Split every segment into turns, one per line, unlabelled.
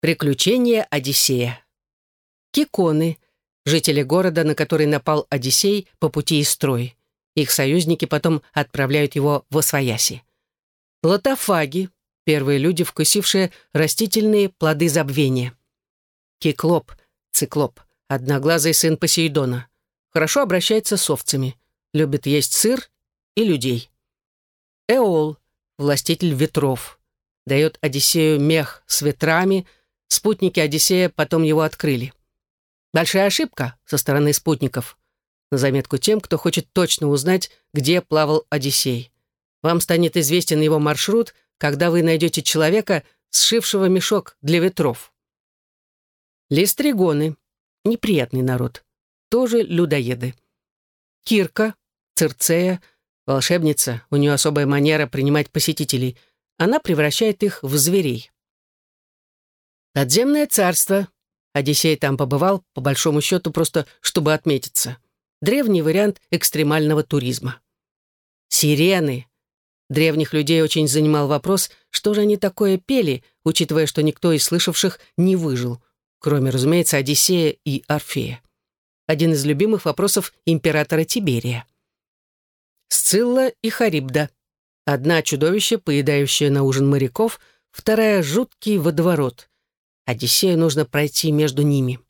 Приключения Одиссея. Киконы — жители города, на который напал Одиссей по пути из Трои. Их союзники потом отправляют его в Освояси. Лотофаги — первые люди, вкусившие растительные плоды забвения. Киклоп, циклоп, одноглазый сын Посейдона. Хорошо обращается с овцами, любит есть сыр и людей. Эол, властитель ветров, дает Одиссею мех с ветрами, спутники Одиссея потом его открыли. Большая ошибка со стороны спутников. На заметку тем, кто хочет точно узнать, где плавал Одиссей. Вам станет известен его маршрут, когда вы найдете человека, сшившего мешок для ветров. Листригоны. Неприятный народ. Тоже людоеды. Кирка, Цирцея, волшебница, у нее особая манера принимать посетителей. Она превращает их в зверей. Подземное царство. Одиссей там побывал, по большому счету, просто чтобы отметиться. Древний вариант экстремального туризма. Сирены. Древних людей очень занимал вопрос, что же они такое пели, учитывая, что никто из слышавших не выжил кроме, разумеется, Одиссея и Орфея. Один из любимых вопросов императора Тиберия. Сцилла и Харибда. Одна чудовище, поедающее на ужин моряков, вторая — жуткий водоворот. Одиссею нужно пройти между ними.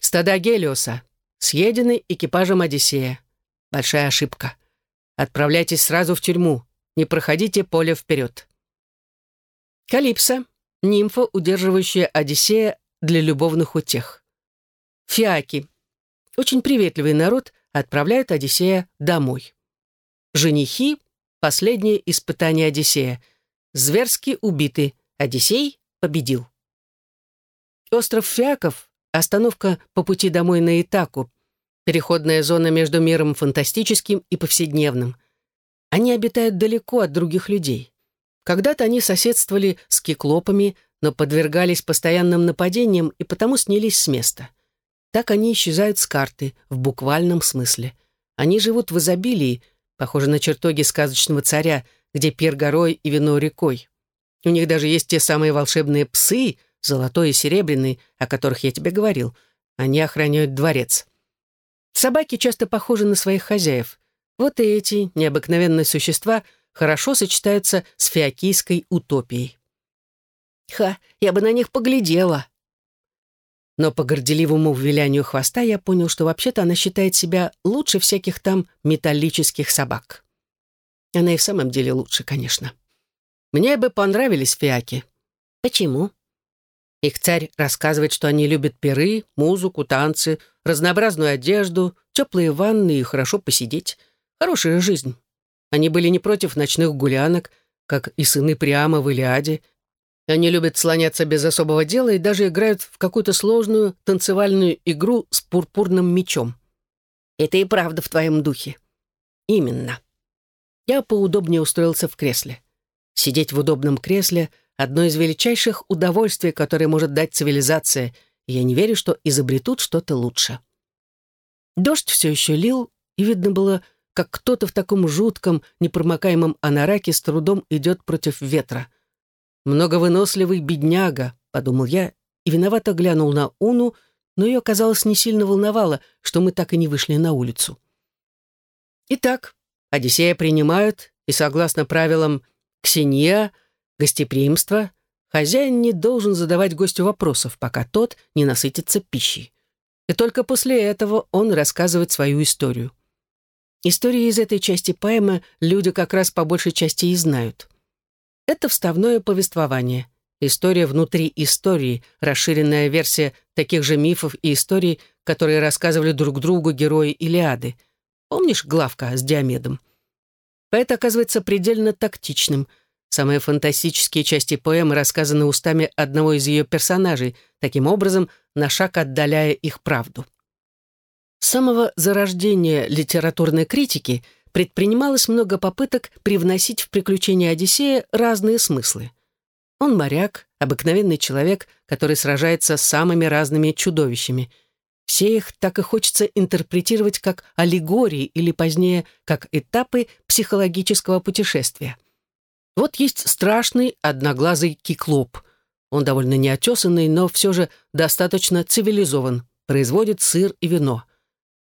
Стада Гелиоса. Съедены экипажем Одиссея. Большая ошибка. Отправляйтесь сразу в тюрьму. Не проходите поле вперед. Калипсо нимфа, удерживающая Одиссея для любовных утех. Фиаки. Очень приветливый народ отправляют Одиссея домой. Женихи — последнее испытание Одиссея. Зверски убиты. Одиссей победил. Остров Фиаков — остановка по пути домой на Итаку, переходная зона между миром фантастическим и повседневным. Они обитают далеко от других людей. Когда-то они соседствовали с киклопами, но подвергались постоянным нападениям и потому снялись с места. Так они исчезают с карты, в буквальном смысле. Они живут в изобилии, похоже на чертоги сказочного царя, где пир горой и вино рекой. У них даже есть те самые волшебные псы, золотой и серебряный, о которых я тебе говорил. Они охраняют дворец. Собаки часто похожи на своих хозяев. Вот и эти необыкновенные существа — хорошо сочетаются с фиокийской утопией. Ха, я бы на них поглядела. Но по горделивому вилянию хвоста я понял, что вообще-то она считает себя лучше всяких там металлических собак. Она и в самом деле лучше, конечно. Мне бы понравились фиаки. Почему? Их царь рассказывает, что они любят пиры, музыку, танцы, разнообразную одежду, теплые ванны и хорошо посидеть. Хорошая жизнь. Они были не против ночных гулянок, как и сыны Приама в Илиаде. Они любят слоняться без особого дела и даже играют в какую-то сложную танцевальную игру с пурпурным мечом. Это и правда в твоем духе. Именно. Я поудобнее устроился в кресле. Сидеть в удобном кресле — одно из величайших удовольствий, которое может дать цивилизация, и я не верю, что изобретут что-то лучше. Дождь все еще лил, и видно было, как кто-то в таком жутком, непромокаемом анараке с трудом идет против ветра. «Многовыносливый бедняга», — подумал я, и виновато глянул на Уну, но ее, казалось, не сильно волновало, что мы так и не вышли на улицу. Итак, Одиссея принимают, и согласно правилам ксения, гостеприимства, хозяин не должен задавать гостю вопросов, пока тот не насытится пищей. И только после этого он рассказывает свою историю. Истории из этой части поэмы люди как раз по большей части и знают. Это вставное повествование, история внутри истории, расширенная версия таких же мифов и историй, которые рассказывали друг другу герои Илиады. Помнишь Главка с Диомедом? Поэт оказывается предельно тактичным. Самые фантастические части поэмы рассказаны устами одного из ее персонажей, таким образом на шаг отдаляя их правду. С самого зарождения литературной критики предпринималось много попыток привносить в приключения Одиссея разные смыслы. Он моряк, обыкновенный человек, который сражается с самыми разными чудовищами. Все их так и хочется интерпретировать как аллегории или позднее как этапы психологического путешествия. Вот есть страшный одноглазый киклоп. Он довольно неотесанный, но все же достаточно цивилизован, производит сыр и вино.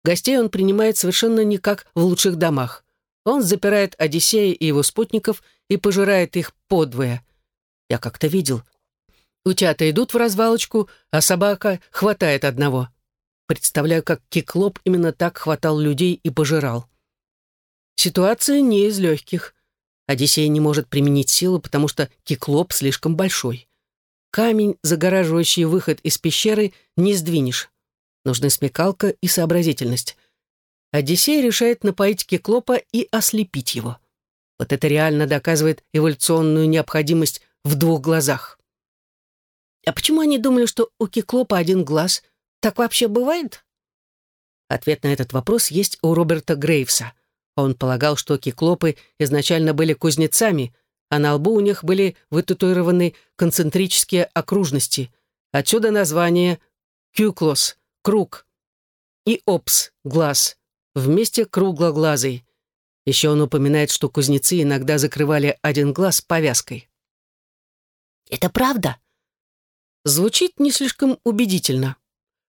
Гостей он принимает совершенно не как в лучших домах. Он запирает Одиссея и его спутников и пожирает их подвое. Я как-то видел. Утята идут в развалочку, а собака хватает одного. Представляю, как Киклоп именно так хватал людей и пожирал. Ситуация не из легких. Одиссей не может применить силу, потому что Киклоп слишком большой. Камень, загораживающий выход из пещеры, не сдвинешь. Нужны смекалка и сообразительность. Одиссей решает напоить Киклопа и ослепить его. Вот это реально доказывает эволюционную необходимость в двух глазах. А почему они думали, что у Киклопа один глаз — так вообще бывает? Ответ на этот вопрос есть у Роберта Грейвса. Он полагал, что киклопы изначально были кузнецами, а на лбу у них были вытатуированы концентрические окружности. Отсюда название «кюклос» — «круг» и «опс» — «глаз», вместе круглоглазый. Еще он упоминает, что кузнецы иногда закрывали один глаз повязкой.
«Это правда?»
Звучит не слишком убедительно.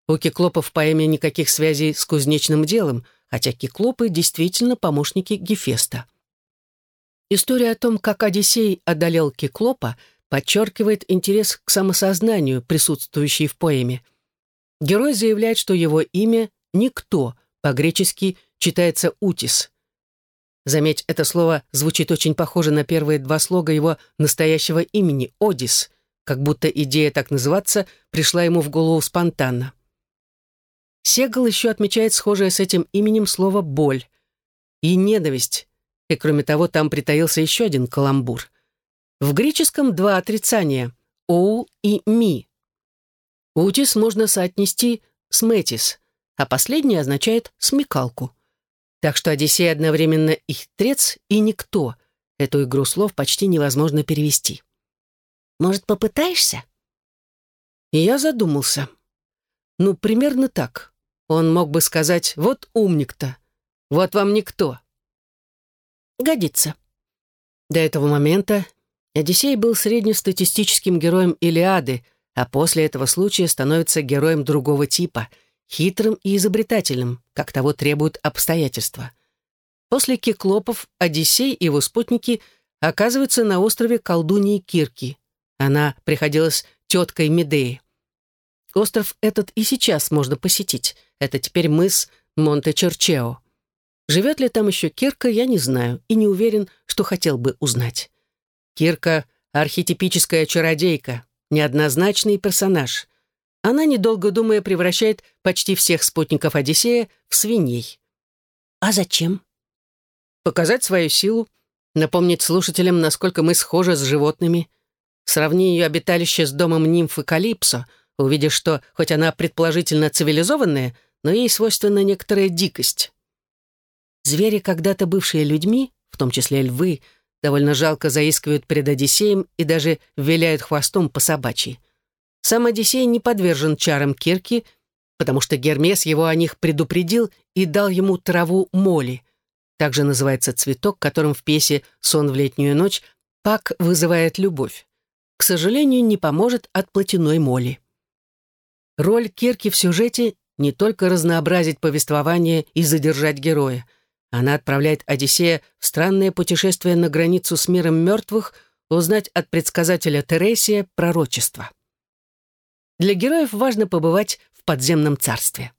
У Киклопа в поэме никаких связей с кузнечным делом, хотя Киклопы действительно помощники Гефеста. История о том, как Одиссей одолел Киклопа, подчеркивает интерес к самосознанию, присутствующий в поэме. Герой заявляет, что его имя «никто», по-гречески читается «утис». Заметь, это слово звучит очень похоже на первые два слога его настоящего имени «Одис», как будто идея так называться пришла ему в голову спонтанно. Сегал еще отмечает схожее с этим именем слово «боль» и «ненависть», и кроме того там притаился еще один каламбур. В греческом два отрицания — «оу» и «ми». «Утис» можно соотнести с «метис», а последнее означает «смекалку». Так что Одиссей одновременно и хитрец, и никто. Эту игру слов почти невозможно перевести.
«Может, попытаешься?»
Я задумался. Ну, примерно так. Он мог бы сказать «Вот умник-то! Вот вам никто!»
Годится.
До этого момента Одиссей был среднестатистическим героем Илиады, а после этого случая становится героем другого типа, хитрым и изобретательным, как того требуют обстоятельства. После Киклопов Одиссей и его спутники оказываются на острове колдуньи Кирки. Она приходилась теткой Медеи. Остров этот и сейчас можно посетить. Это теперь мыс Монте-Черчео. Живет ли там еще Кирка, я не знаю и не уверен, что хотел бы узнать. Кирка — архетипическая чародейка, неоднозначный персонаж. Она, недолго думая, превращает почти всех спутников Одиссея в свиней.
А зачем?
Показать свою силу, напомнить слушателям, насколько мы схожи с животными. Сравни ее обиталище с домом нимфы Калипсо, увидишь, что, хоть она предположительно цивилизованная, но ей свойственна некоторая дикость. Звери, когда-то бывшие людьми, в том числе львы, довольно жалко заискивают перед Одиссеем и даже виляют хвостом по собачьи. Сам Одиссей не подвержен чарам Кирки, потому что Гермес его о них предупредил и дал ему траву моли. Также называется цветок, которым в пьесе «Сон в летнюю ночь» Пак вызывает любовь. К сожалению, не поможет от плотяной моли. Роль Кирки в сюжете не только разнообразить повествование и задержать героя. Она отправляет Одиссея в странное путешествие на границу с миром мертвых, узнать от предсказателя Тересия пророчество. Для героев важно побывать в подземном царстве.